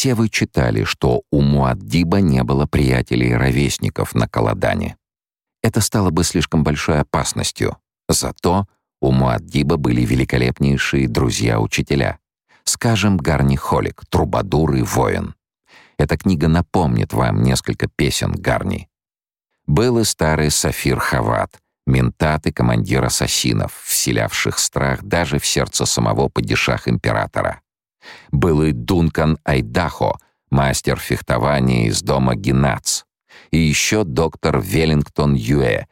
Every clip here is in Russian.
Все вы читали, что у Муаддиба не было приятелей и ровесников на Каладане. Это стало бы слишком большой опасностью. Зато у Муаддиба были великолепнейшие друзья-учителя. Скажем, Гарни Холик, трубадур и воин. Эта книга напомнит вам несколько песен Гарни. Был и старый Сафир Хават, ментат и командир ассасинов, вселявших страх даже в сердце самого падишах императора. Был и Дункан Айдахо, мастер фехтования из дома Генац. И еще доктор Веллингтон Юэ,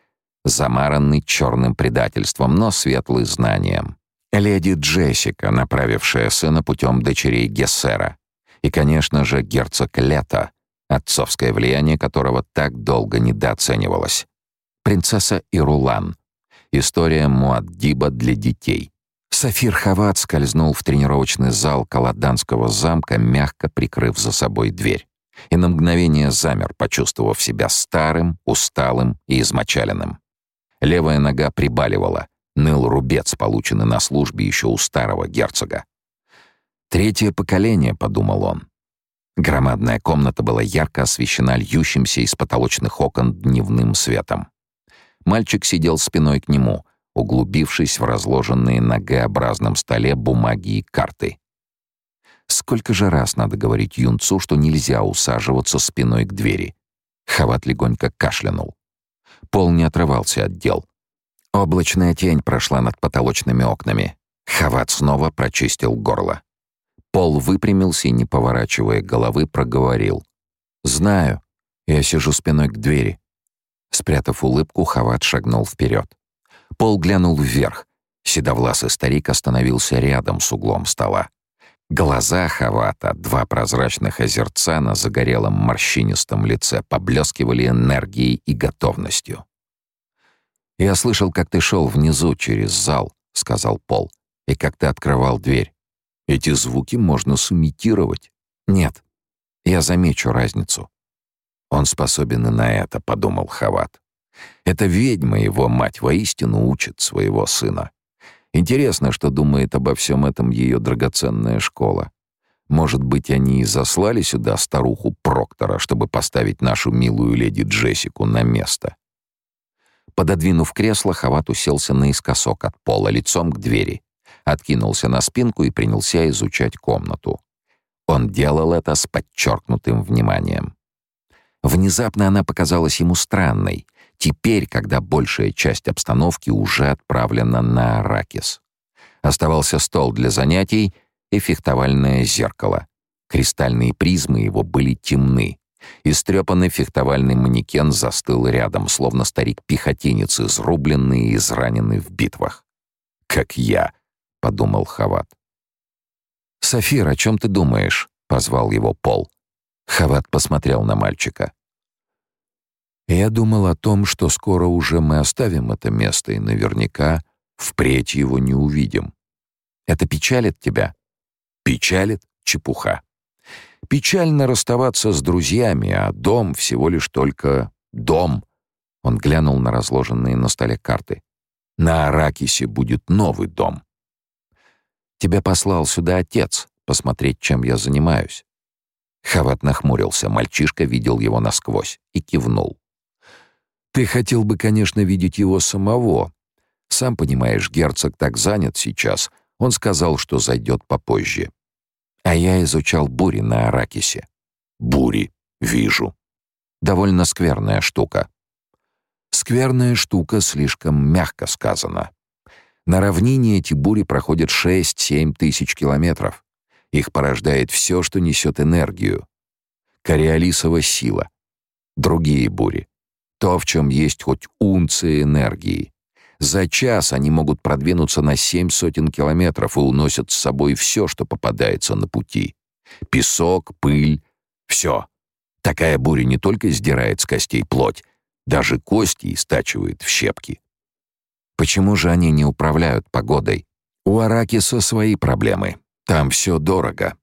замаранный черным предательством, но светлый знанием. Леди Джессика, направившая сына путем дочерей Гессера. И, конечно же, герцог Лето, отцовское влияние которого так долго недооценивалось. Принцесса Ирулан. История Муаддиба для детей. Сафир Хават скользнул в тренировочный зал Каладанского замка, мягко прикрыв за собой дверь. И на мгновение замер, почувствовав себя старым, усталым и измочаленным. Левая нога прибаливала, ныл рубец, полученный на службе еще у старого герцога. «Третье поколение», — подумал он. Громадная комната была ярко освещена льющимся из потолочных окон дневным светом. Мальчик сидел спиной к нему, углубившись в разложенные на Г-образном столе бумаги и карты. Сколько же раз надо говорить юнцу, что нельзя усаживаться спиной к двери? Хават легонько кашлянул. Пол не отрывался от дел. Облачная тень прошла над потолочными окнами. Хават снова прочистил горло. Пол выпрямился и, не поворачивая головы, проговорил. «Знаю. Я сижу спиной к двери». Спрятав улыбку, Хават шагнул вперед. Пол глянул вверх. Седовласый старик остановился рядом с углом стола. Глаза Хавата, два прозрачных озерца на загорелом морщинистом лице, поблескивали энергией и готовностью. «Я слышал, как ты шел внизу через зал», — сказал Пол, «и как ты открывал дверь. Эти звуки можно сымитировать». «Нет, я замечу разницу». «Он способен и на это», — подумал Хават. Эта ведьма, его мать, воистину учит своего сына. Интересно, что думает обо всем этом ее драгоценная школа. Может быть, они и заслали сюда старуху Проктора, чтобы поставить нашу милую леди Джессику на место. Пододвинув кресло, Хават уселся наискосок от пола, лицом к двери, откинулся на спинку и принялся изучать комнату. Он делал это с подчеркнутым вниманием. Внезапно она показалась ему странной — Теперь, когда большая часть обстановки уже отправлена на Аракис. Оставался стол для занятий и фехтовальное зеркало. Кристальные призмы его были темны. Истрепанный фехтовальный манекен застыл рядом, словно старик-пехотинец, изрубленный и израненный в битвах. «Как я», — подумал Хават. «Сафир, о чем ты думаешь?» — позвал его Пол. Хават посмотрел на мальчика. Я думал о том, что скоро уже мы оставим это место и наверняка впредь его не увидим. Это печалит тебя? Печалит? Чепуха. Печально расставаться с друзьями, а дом всего лишь только дом. Он глянул на разложенные на столе карты. На Аракисе будет новый дом. Тебя послал сюда отец, посмотреть, чем я занимаюсь. Хават нахмурился, мальчишка видел его насквозь и кивнул. Ты хотел бы, конечно, видеть его самого. Сам понимаешь, герцог так занят сейчас. Он сказал, что зайдет попозже. А я изучал бури на Аракисе. Бури, вижу. Довольно скверная штука. Скверная штука слишком мягко сказано. На равнине эти бури проходят 6-7 тысяч километров. Их порождает все, что несет энергию. Кориолисова сила. Другие бури то, в чем есть хоть унция энергии. За час они могут продвинуться на семь сотен километров и уносят с собой все, что попадается на пути. Песок, пыль — все. Такая буря не только сдирает с костей плоть, даже кости истачивает в щепки. Почему же они не управляют погодой? У Аракиса свои проблемы. Там все дорого.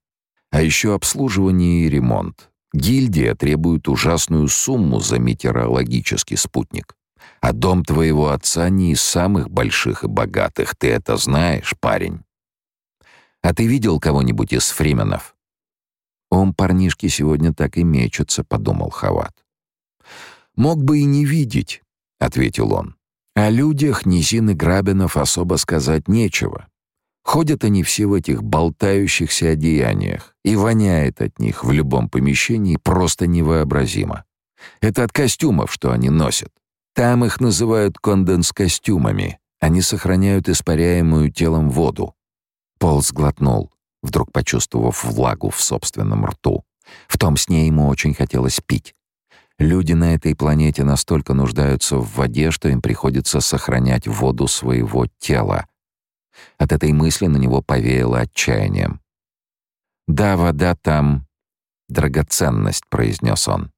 А еще обслуживание и ремонт. Гильдия требует ужасную сумму за метеорологический спутник. А дом твоего отца не из самых больших и богатых, ты это знаешь, парень. А ты видел кого-нибудь из фрименов? «Ум парнишки сегодня так и мечется», — подумал Хават. «Мог бы и не видеть», — ответил он. «О людях Низин и Грабинов особо сказать нечего. Ходят они все в этих болтающихся одеяниях, и воняет от них в любом помещении просто невообразимо. Это от костюмов, что они носят. Там их называют конденс-костюмами. Они сохраняют испаряемую телом воду. Пол сглотнул, вдруг почувствовав влагу в собственном рту. В том сне ему очень хотелось пить. Люди на этой планете настолько нуждаются в воде, что им приходится сохранять воду своего тела. От этой мысли на него повеяло отчаянием. «Да, вода там — драгоценность», — произнес он.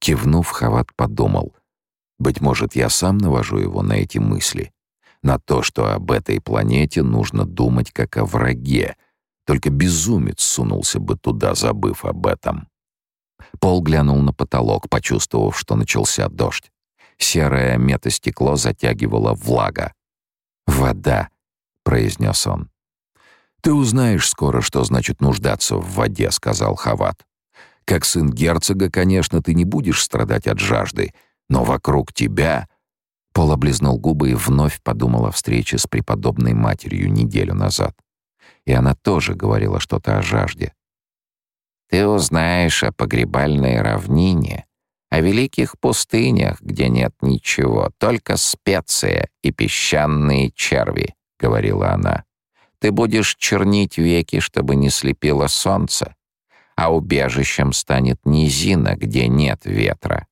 Кивнув, Хават подумал. «Быть может, я сам навожу его на эти мысли, на то, что об этой планете нужно думать как о враге, только безумец сунулся бы туда, забыв об этом». Пол глянул на потолок, почувствовав, что начался дождь. Серое метастекло затягивало влага. «Вода», — произнес он. «Ты узнаешь скоро, что значит нуждаться в воде», — сказал Хават. «Как сын герцога, конечно, ты не будешь страдать от жажды, но вокруг тебя...» Пол облизнул губы и вновь подумал о встрече с преподобной матерью неделю назад. И она тоже говорила что-то о жажде. Ты узнаешь о погребальной равнине, о великих пустынях, где нет ничего, только специя и песчаные черви, — говорила она. Ты будешь чернить веки, чтобы не слепило солнце, а убежищем станет низина, где нет ветра.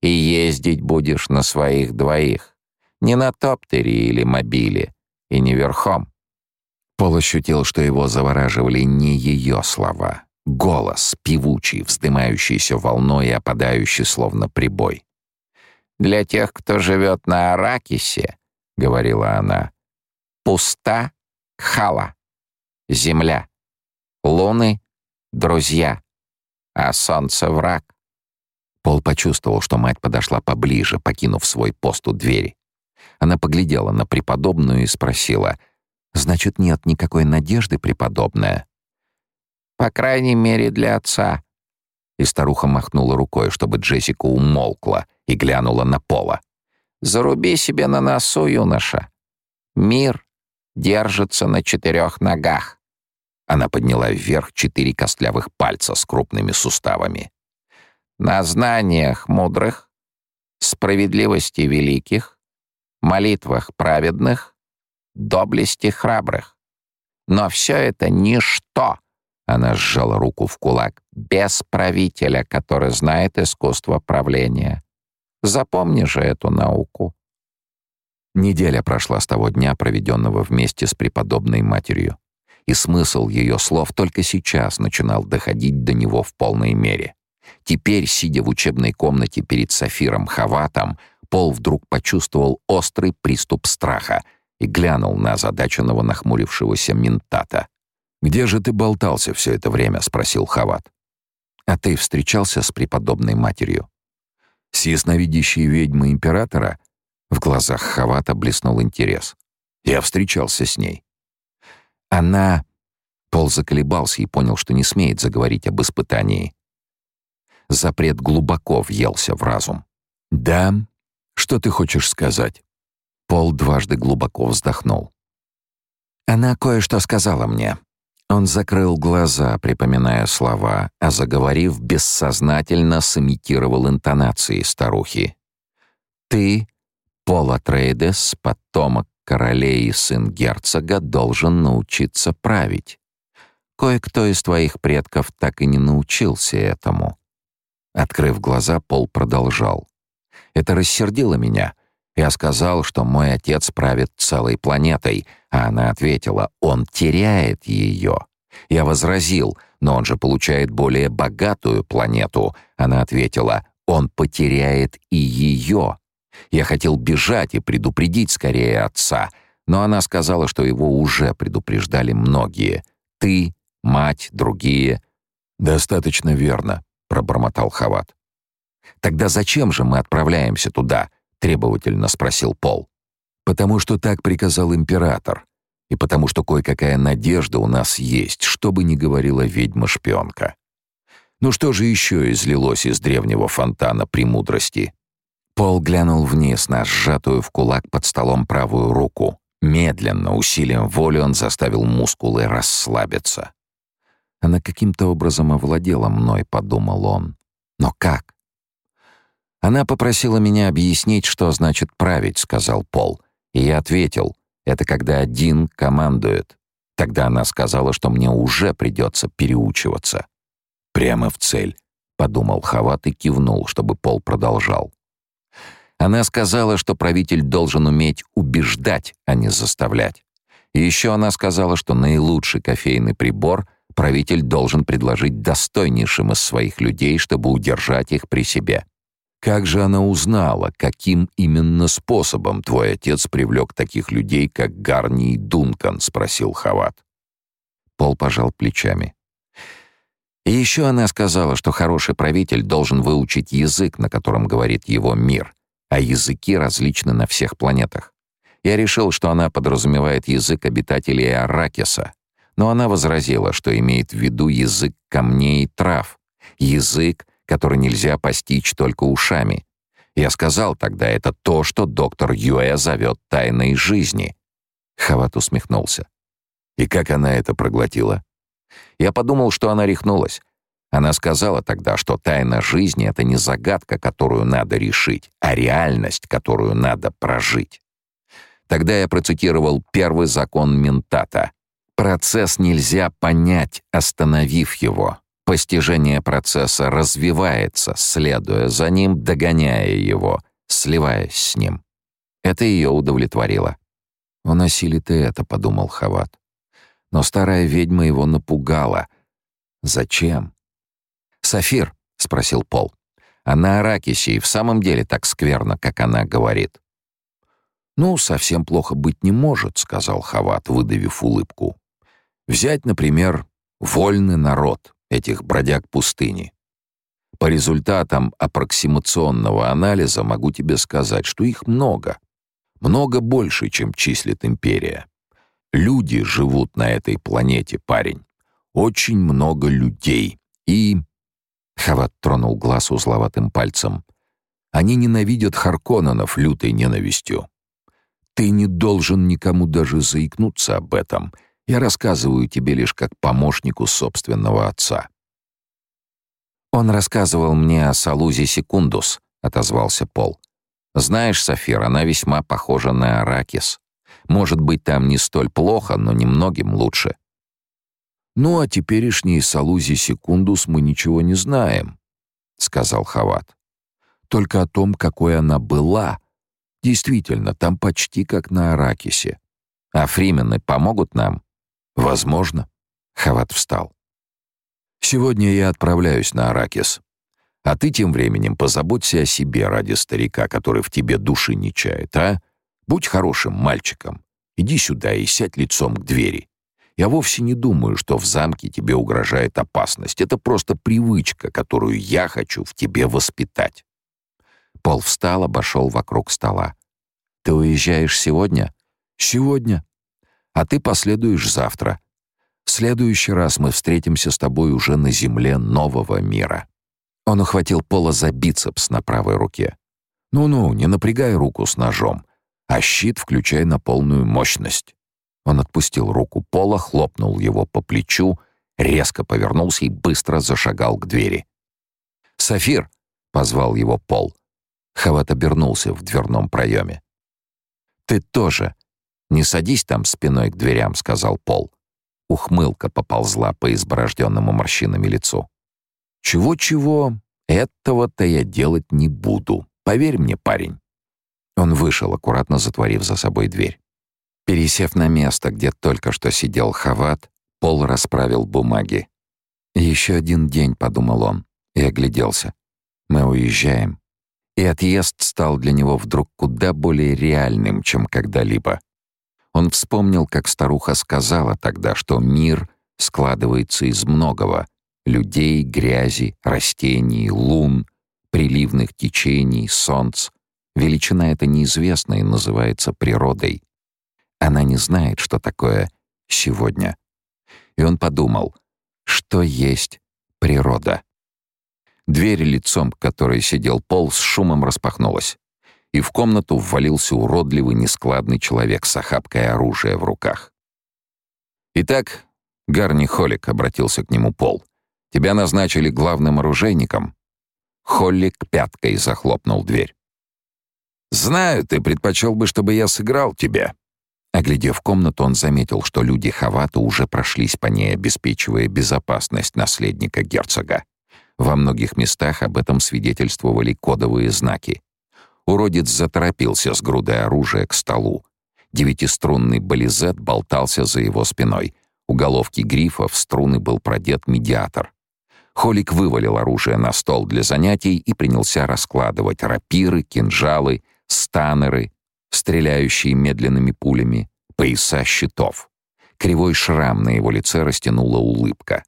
И ездить будешь на своих двоих, не на топтере или мобиле, и не верхом. Пол ощутил, что его завораживали не ее слова, Голос, певучий, вздымающийся волной и опадающий словно прибой. «Для тех, кто живет на Аракисе, — говорила она, — пуста хала, земля, луны — друзья, а солнце — враг». Пол почувствовал, что мать подошла поближе, покинув свой пост у двери. Она поглядела на преподобную и спросила, «Значит, нет никакой надежды, преподобная?» По крайней мере, для отца». И старуха махнула рукой, чтобы Джессика умолкла и глянула на Пола. «Заруби себе на носу, юноша. Мир держится на четырех ногах». Она подняла вверх четыре костлявых пальца с крупными суставами. «На знаниях мудрых, справедливости великих, молитвах праведных, доблести храбрых. Но все это ничто она сжала руку в кулак. «Без правителя, который знает искусство правления. Запомни же эту науку». Неделя прошла с того дня, проведенного вместе с преподобной матерью. И смысл ее слов только сейчас начинал доходить до него в полной мере. Теперь, сидя в учебной комнате перед Сафиром Хаватом, Пол вдруг почувствовал острый приступ страха и глянул на озадаченного нахмурившегося ментата. «Где же ты болтался все это время?» — спросил Хават. «А ты встречался с преподобной матерью?» «С ясновидящей ведьмой императора?» В глазах Хавата блеснул интерес. «Я встречался с ней». «Она...» Пол заколебался и понял, что не смеет заговорить об испытании. Запрет глубоко въелся в разум. «Да? Что ты хочешь сказать?» Пол дважды глубоко вздохнул. «Она кое-что сказала мне. Он закрыл глаза, припоминая слова, а заговорив, бессознательно сымитировал интонации старухи. «Ты, Пола Трейдес, потомок королей и сын герцога, должен научиться править. Кое-кто из твоих предков так и не научился этому». Открыв глаза, Пол продолжал. «Это рассердило меня. Я сказал, что мой отец правит целой планетой, а она ответила, он теряет ее. Я возразил, но он же получает более богатую планету. Она ответила, он потеряет и ее. Я хотел бежать и предупредить скорее отца, но она сказала, что его уже предупреждали многие. Ты, мать, другие. «Достаточно верно», — пробормотал Хават. «Тогда зачем же мы отправляемся туда?» требовательно спросил Пол. Потому что так приказал император, и потому что кое-какая надежда у нас есть, что бы ни говорила ведьма-шпионка. Ну что же еще излилось из древнего фонтана премудрости? Пол глянул вниз на сжатую в кулак под столом правую руку. Медленно, усилием воли он заставил мускулы расслабиться. Она каким-то образом овладела мной, подумал он. Но как? Она попросила меня объяснить, что значит править, сказал Пол. И я ответил: это когда один командует. Тогда она сказала, что мне уже придется переучиваться. Прямо в цель, подумал Хават и кивнул, чтобы Пол продолжал. Она сказала, что правитель должен уметь убеждать, а не заставлять. И еще она сказала, что наилучший кофейный прибор правитель должен предложить достойнейшим из своих людей, чтобы удержать их при себе. Как же она узнала, каким именно способом твой отец привлек таких людей, как Гарни и Дункан, спросил Хават. Пол пожал плечами. И еще она сказала, что хороший правитель должен выучить язык, на котором говорит его мир, а языки различны на всех планетах. Я решил, что она подразумевает язык обитателей Аракиса, но она возразила, что имеет в виду язык камней и трав, язык, который нельзя постичь только ушами. Я сказал тогда, это то, что доктор Юэ зовет тайной жизни. Хават усмехнулся. И как она это проглотила? Я подумал, что она рехнулась. Она сказала тогда, что тайна жизни — это не загадка, которую надо решить, а реальность, которую надо прожить. Тогда я процитировал первый закон ментата. Процесс нельзя понять, остановив его. Постижение процесса развивается, следуя за ним, догоняя его, сливаясь с ним. Это ее удовлетворило. «Он осилит и это», — подумал Хават. Но старая ведьма его напугала. «Зачем?» «Сафир?» — спросил Пол. «А на Аракисе и в самом деле так скверно, как она говорит?» «Ну, совсем плохо быть не может», — сказал Хават, выдавив улыбку. «Взять, например, вольный народ, этих бродяг пустыни. По результатам аппроксимационного анализа могу тебе сказать, что их много. Много больше, чем числит империя. Люди живут на этой планете, парень. Очень много людей. И Хават тронул глаз узловатым пальцем. Они ненавидят Харконненов лютой ненавистью. Ты не должен никому даже заикнуться об этом. Я рассказываю тебе лишь как помощнику собственного отца. Он рассказывал мне о Салузе Секундус, отозвался Пол. Знаешь, Сафир, она весьма похожа на Аракис. Может быть, там не столь плохо, но немногим лучше. «Ну, о теперешней Салузе Секундус мы ничего не знаем», — сказал Хават. «Только о том, какой она была. Действительно, там почти как на Аракисе. А фримены помогут нам?» «Возможно». Хават встал. «Сегодня я отправляюсь на Аракис. А ты тем временем позаботься о себе ради старика, который в тебе души не чает, а? Будь хорошим мальчиком. Иди сюда и сядь лицом к двери. Я вовсе не думаю, что в замке тебе угрожает опасность. Это просто привычка, которую я хочу в тебе воспитать. Пол встал, обошел вокруг стола. Ты уезжаешь сегодня? Сегодня. А ты последуешь завтра. В следующий раз мы встретимся с тобой уже на земле нового мира. Он ухватил Пола за бицепс на правой руке. Ну-ну, не напрягай руку с ножом, а щит включай на полную мощность. Он отпустил руку Пола, хлопнул его по плечу, резко повернулся и быстро зашагал к двери. «Сафир!» — позвал его Пол. Хават обернулся в дверном проеме. «Ты тоже. Не садись там спиной к дверям», — сказал Пол. Ухмылка поползла по изборожденному морщинами лицу. «Чего-чего, этого-то я делать не буду. Поверь мне, парень». Он вышел, аккуратно затворив за собой дверь. Пересев на место, где только что сидел Хават, Пол расправил бумаги. «Еще один день», — подумал он, и огляделся. «Мы уезжаем». И отъезд стал для него вдруг куда более реальным, чем когда-либо. Он вспомнил, как старуха сказала тогда, что мир складывается из многого — людей, грязи, растений, лун, приливных течений, солнц. Величина эта неизвестна и называется природой. Она не знает, что такое «сегодня». И он подумал, что есть природа. Дверь лицом, к которой сидел Пол, с шумом распахнулась. И в комнату ввалился уродливый, нескладный человек с охапкой оружия в руках. «Итак, Гарни Холик», — обратился к нему Пол, — «тебя назначили главным оружейником». Холлик пяткой захлопнул дверь. «Знаю, ты предпочел бы, чтобы я сыграл тебя». Оглядев комнату, он заметил, что люди Хавата уже прошлись по ней, обеспечивая безопасность наследника герцога. Во многих местах об этом свидетельствовали кодовые знаки. Уродец заторопился с грудой оружия к столу. Девятиструнный бализет болтался за его спиной. У головки грифа в струны был продет медиатор. Холик вывалил оружие на стол для занятий и принялся раскладывать рапиры, кинжалы, станеры, стреляющие медленными пулями, пояса щитов. Кривой шрам на его лице растянула улыбка.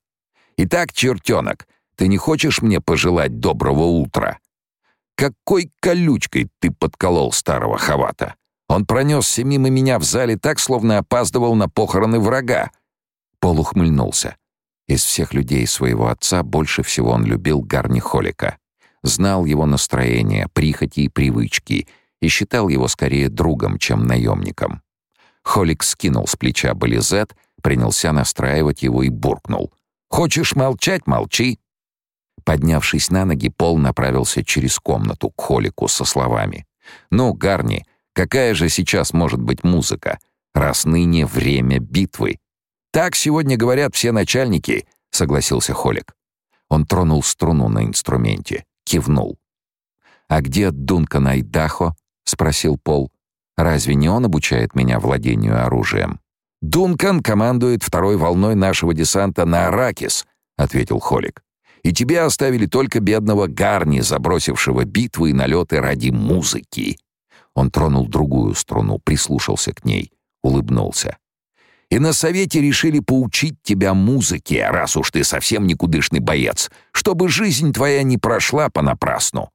«Итак, чертенок, ты не хочешь мне пожелать доброго утра?» «Какой колючкой ты подколол старого Хавата? Он пронесся мимо меня в зале так, словно опаздывал на похороны врага». Пол ухмыльнулся. Из всех людей своего отца больше всего он любил Гарни Холика. Знал его настроение, прихоти и привычки — и считал его скорее другом, чем наемником. Холик скинул с плеча бализет, принялся настраивать его и буркнул. «Хочешь молчать — молчи!» Поднявшись на ноги, Пол направился через комнату к Холику со словами. «Ну, Гарни, какая же сейчас может быть музыка, раз ныне время битвы?» «Так сегодня говорят все начальники», — согласился Холик. Он тронул струну на инструменте, кивнул. «А где Дункан Айдахо?» — спросил Пол. «Разве не он обучает меня владению оружием?» «Дункан командует второй волной нашего десанта на Аракис», — ответил Холик. «И тебе оставили только бедного Гарни, забросившего битвы и налеты ради музыки». Он тронул другую струну, прислушался к ней, улыбнулся. «И на совете решили поучить тебя музыке, раз уж ты совсем никудышный боец, чтобы жизнь твоя не прошла понапрасну.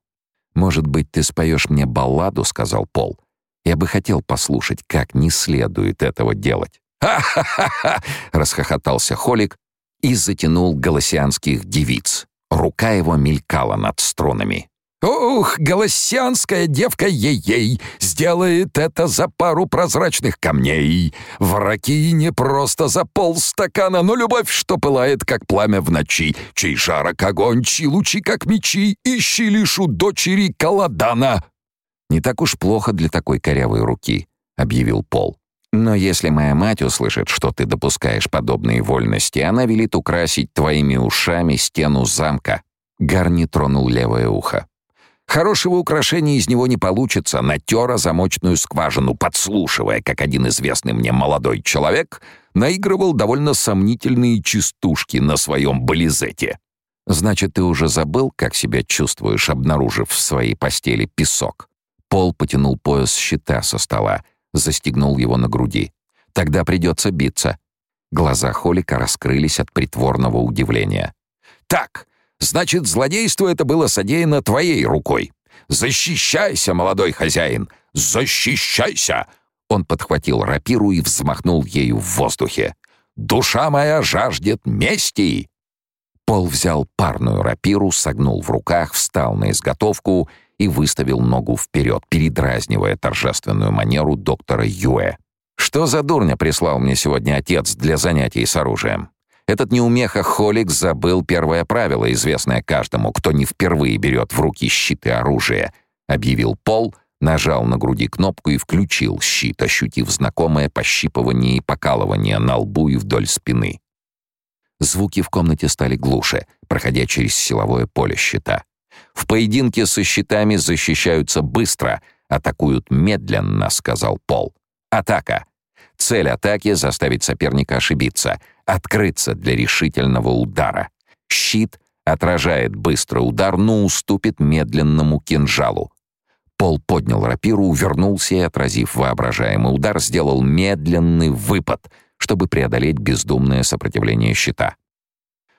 «Может быть, ты споешь мне балладу?» — сказал Пол. «Я бы хотел послушать, как не следует этого делать». «Ха-ха-ха!» — расхохотался Холик и затянул галасианских девиц. Рука его мелькала над струнами. Ух, голосянская девка ей-ей сделает это за пару прозрачных камней. Враки не просто за полстакана, но любовь, что пылает, как пламя в ночи, чей жарок огонь, чьи лучи, как мечи, ищи лишь у дочери Каладана. «Не так уж плохо для такой корявой руки», — объявил Пол. «Но если моя мать услышит, что ты допускаешь подобные вольности, она велит украсить твоими ушами стену замка». Гарни тронул левое ухо. Хорошего украшения из него не получится, натера замочную скважину, подслушивая, как один известный мне молодой человек наигрывал довольно сомнительные частушки на своем бализете. Значит, ты уже забыл, как себя чувствуешь, обнаружив в своей постели песок? Пол потянул пояс щита со стола, застегнул его на груди. Тогда придется биться. Глаза Холика раскрылись от притворного удивления. «Так, Значит, злодейство это было содеяно твоей рукой. Защищайся, молодой хозяин, защищайся!» Он подхватил рапиру и взмахнул ею в воздухе. «Душа моя жаждет мести!» Пол взял парную рапиру, согнул в руках, встал на изготовку и выставил ногу вперед, передразнивая торжественную манеру доктора Юэ. «Что за дурня прислал мне сегодня отец для занятий с оружием? Этот неумеха Холик забыл первое правило, известное каждому, кто не впервые берет в руки щит и оружие. Объявил Пол, нажал на груди кнопку и включил щит, ощутив знакомое пощипывание и покалывание на лбу и вдоль спины. Звуки в комнате стали глуше, проходя через силовое поле щита. В поединке со щитами защищаются быстро, атакуют медленно, сказал Пол. Атака. Цель атаки — заставить соперника ошибиться, открыться для решительного удара. Щит отражает быстрый удар, но уступит медленному кинжалу. Пол поднял рапиру, увернулся и, отразив воображаемый удар, сделал медленный выпад, чтобы преодолеть бездумное сопротивление щита.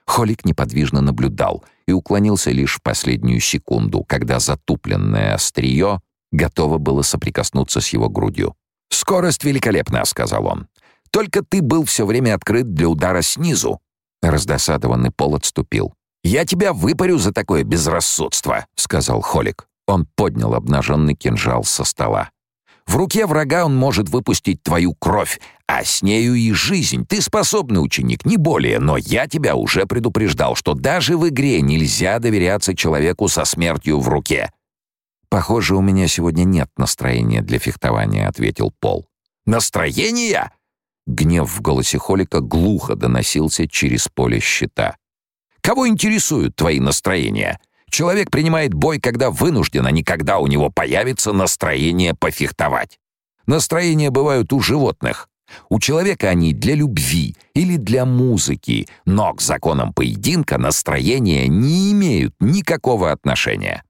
Холик неподвижно наблюдал и уклонился лишь в последнюю секунду, когда затупленное острие готово было соприкоснуться с его грудью. «Скорость великолепна», — сказал он. «Только ты был все время открыт для удара снизу». Раздосадованный Пол отступил. «Я тебя выпарю за такое безрассудство», — сказал Холик. Он поднял обнаженный кинжал со стола. «В руке врага он может выпустить твою кровь, а с нею и жизнь. Ты способный ученик, не более, но я тебя уже предупреждал, что даже в игре нельзя доверяться человеку со смертью в руке». «Похоже, у меня сегодня нет настроения для фехтования», — ответил Пол. «Настроения?» Гнев в голосе Холика глухо доносился через поле щита. «Кого интересуют твои настроения? Человек принимает бой, когда вынужден, а не когда у него появится настроение пофехтовать. Настроения бывают у животных. У человека они для любви или для музыки, но к законам поединка настроения не имеют никакого отношения.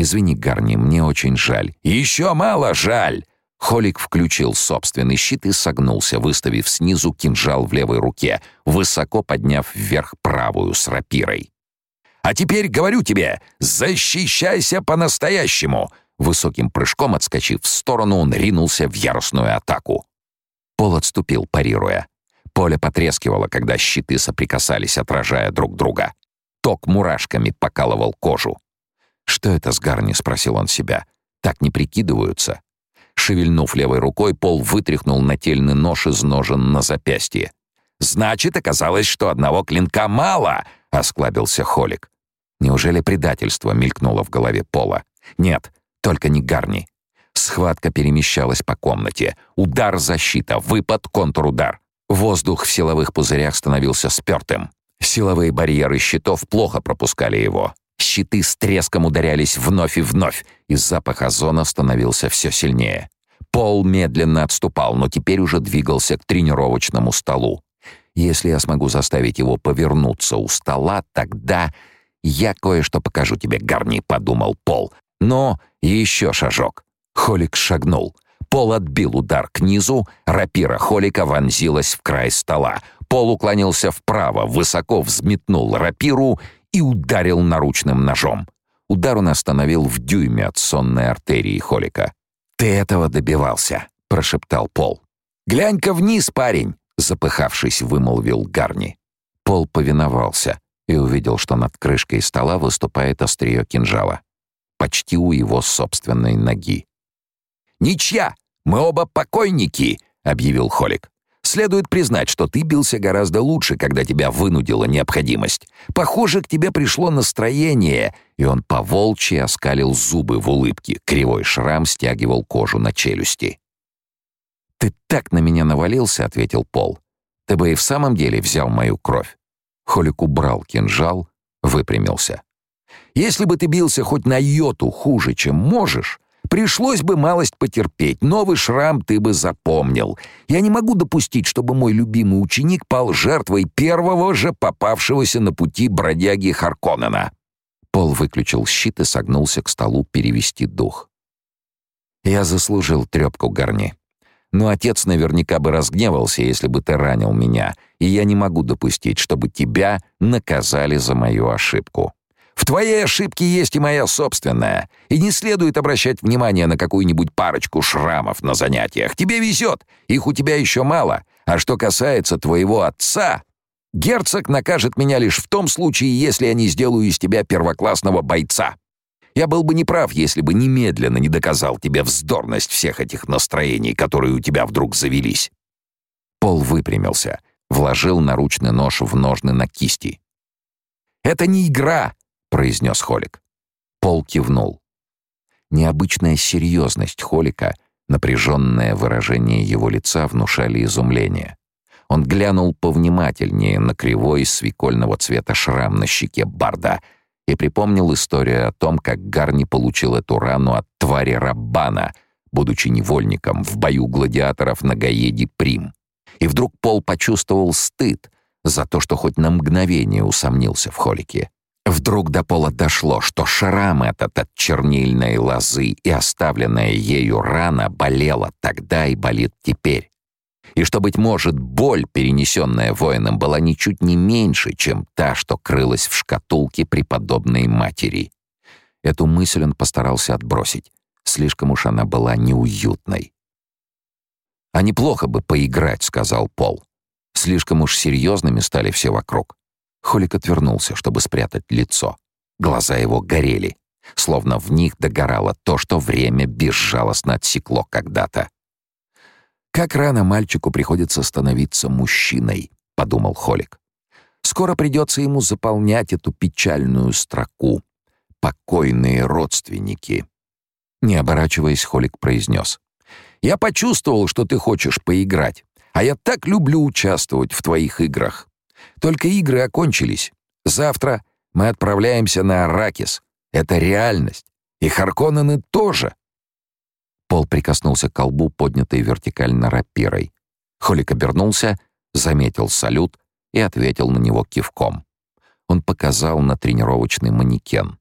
«Извини, Гарни, мне очень жаль». «Еще мало жаль!» Холик включил собственный щит и согнулся, выставив снизу кинжал в левой руке, высоко подняв вверх правую с рапирой. А теперь говорю тебе, защищайся по-настоящему!» Высоким прыжком отскочив в сторону, он ринулся в яростную атаку. Пол отступил, парируя. Поле потрескивало, когда щиты соприкасались, отражая друг друга. Ток мурашками покалывал кожу. «Что это с Гарни?» — спросил он себя. «Так не прикидываются». Шевельнув левой рукой, Пол вытряхнул нательный нож из ножен на запястье. «Значит, оказалось, что одного клинка мало!» — осклабился Холик. Неужели предательство мелькнуло в голове Пола? Нет, только не Гарни. Схватка перемещалась по комнате. Удар, защита, выпад, контрудар. Воздух в силовых пузырях становился спёртым. Силовые барьеры щитов плохо пропускали его. Щиты с треском ударялись вновь и вновь, и запах озона становился все сильнее. Пол медленно отступал, но теперь уже двигался к тренировочному столу. Если я смогу заставить его повернуться у стола, тогда я кое-что покажу тебе, Гарни, подумал Пол. Но еще шажок. Холик шагнул. Пол отбил удар к низу, рапира Холика вонзилась в край стола. Пол уклонился вправо, высоко взметнул рапиру и ударил наручным ножом. Удар он остановил в дюйме от сонной артерии Холика. «Ты этого добивался», — прошептал Пол. «Глянь-ка вниз, парень!» запыхавшись, вымолвил Гарни. Пол повиновался и увидел, что над крышкой стола выступает острие кинжала. Почти у его собственной ноги. «Ничья! Мы оба покойники!» — объявил Холик. «Следует признать, что ты бился гораздо лучше, когда тебя вынудила необходимость. Похоже, к тебе пришло настроение!» И он поволчьи оскалил зубы в улыбке. Кривой шрам стягивал кожу на челюсти. «Ты так на меня навалился», — ответил Пол. «Ты бы и в самом деле взял мою кровь». Холик убрал кинжал, выпрямился. «Если бы ты бился хоть на йоту хуже, чем можешь, пришлось бы малость потерпеть. Новый шрам ты бы запомнил. Я не могу допустить, чтобы мой любимый ученик пал жертвой первого же попавшегося на пути бродяги Харконнена». Пол выключил щит и согнулся к столу перевести дух. «Я заслужил трёпку Гарни. Но отец наверняка бы разгневался, если бы ты ранил меня, и я не могу допустить, чтобы тебя наказали за мою ошибку. В твоей ошибке есть и моя собственная, и не следует обращать внимание на какую-нибудь парочку шрамов на занятиях. Тебе везет, их у тебя еще мало. А что касается твоего отца, герцог накажет меня лишь в том случае, если я не сделаю из тебя первоклассного бойца. Я был бы неправ, если бы немедленно не доказал тебе вздорность всех этих настроений, которые у тебя вдруг завелись». Пол выпрямился, вложил наручный нож в ножны на кисти. «Это не игра», — произнес Холик. Пол кивнул. Необычная серьезность Холика, напряженное выражение его лица внушали изумление. Он глянул повнимательнее на кривой свекольного цвета шрам на щеке Барда — и припомнил историю о том, как Гарни получил эту рану от твари Раббана, будучи невольником в бою гладиаторов на Гаеде Прим. И вдруг Пол почувствовал стыд за то, что хоть на мгновение усомнился в Холике. Вдруг до Пола дошло, что шрам этот от чернильной лозы и оставленная ею рана болела тогда и болит теперь и что, быть может, боль, перенесенная воином, была ничуть не меньше, чем та, что крылась в шкатулке преподобной матери. Эту мысль он постарался отбросить. Слишком уж она была неуютной. «А неплохо бы поиграть», — сказал Пол. «Слишком уж серьезными стали все вокруг». Холик отвернулся, чтобы спрятать лицо. Глаза его горели, словно в них догорало то, что время безжалостно отсекло когда-то. «Как рано мальчику приходится становиться мужчиной», — подумал Холик. «Скоро придется ему заполнять эту печальную строку. Покойные родственники». Не оборачиваясь, Холик произнес. «Я почувствовал, что ты хочешь поиграть, а я так люблю участвовать в твоих играх. Только игры окончились. Завтра мы отправляемся на Аракис. Это реальность. И Харконнены тоже. Пол прикоснулся к колбу, поднятой вертикально рапирой. Холик обернулся, заметил салют и ответил на него кивком. Он показал на тренировочный манекен.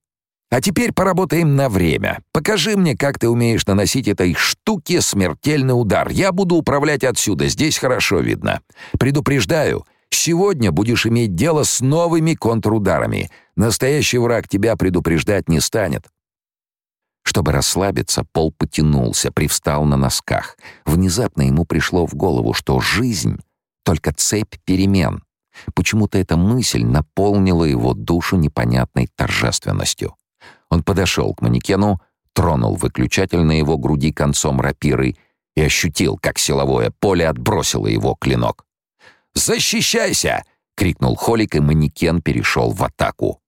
«А теперь поработаем на время. Покажи мне, как ты умеешь наносить этой штуке смертельный удар. Я буду управлять отсюда, здесь хорошо видно. Предупреждаю, Сегодня будешь иметь дело с новыми контрударами. Настоящий враг тебя предупреждать не станет. Чтобы расслабиться, Пол потянулся, привстал на носках. Внезапно ему пришло в голову, что жизнь — только цепь перемен. Почему-то эта мысль наполнила его душу непонятной торжественностью. Он подошел к манекену, тронул выключатель на его груди концом рапиры и ощутил, как силовое поле отбросило его клинок. «Защищайся!» — крикнул Холик, и манекен перешел в атаку.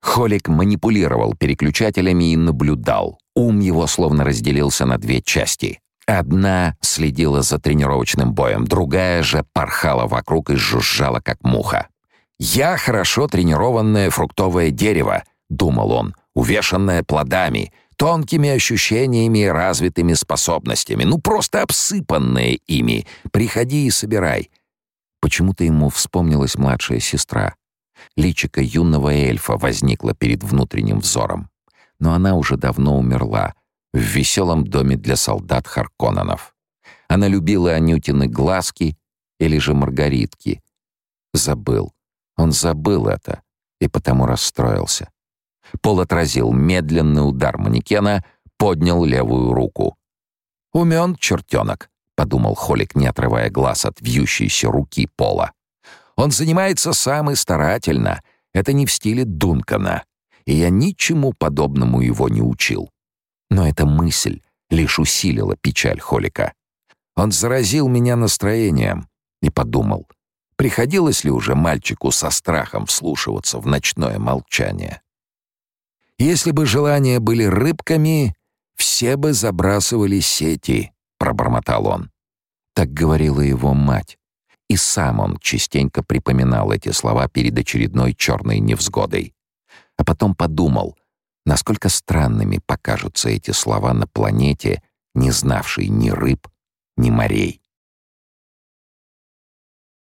Холик манипулировал переключателями и наблюдал. Ум его словно разделился на две части. Одна следила за тренировочным боем, другая же порхала вокруг и жужжала, как муха. «Я хорошо тренированное фруктовое дерево», — думал он, увешанное плодами, тонкими ощущениями и развитыми способностями, ну просто обсыпанное ими. Приходи и собирай. Почему-то ему вспомнилась младшая сестра. Личико юного эльфа возникло перед внутренним взором. Но она уже давно умерла в веселом доме для солдат Харконненов. Она любила Анютины глазки или же Маргаритки. Забыл. Он забыл это и потому расстроился. Пол отразил медленный удар манекена, поднял левую руку. Умен чертенок подумал Холик, не отрывая глаз от вьющейся руки Пола. Он занимается сам и старательно. Это не в стиле Дункана, и я ничему подобному его не учил. Но эта мысль лишь усилила печаль Холика. Он заразил меня настроением и подумал, приходилось ли уже мальчику со страхом вслушиваться в ночное молчание. Если бы желания были рыбками, все бы забрасывали сети, пробормотал он. Так говорила его мать. И сам он частенько припоминал эти слова перед очередной черной невзгодой. А потом подумал, насколько странными покажутся эти слова на планете, не знавшей ни рыб, ни морей.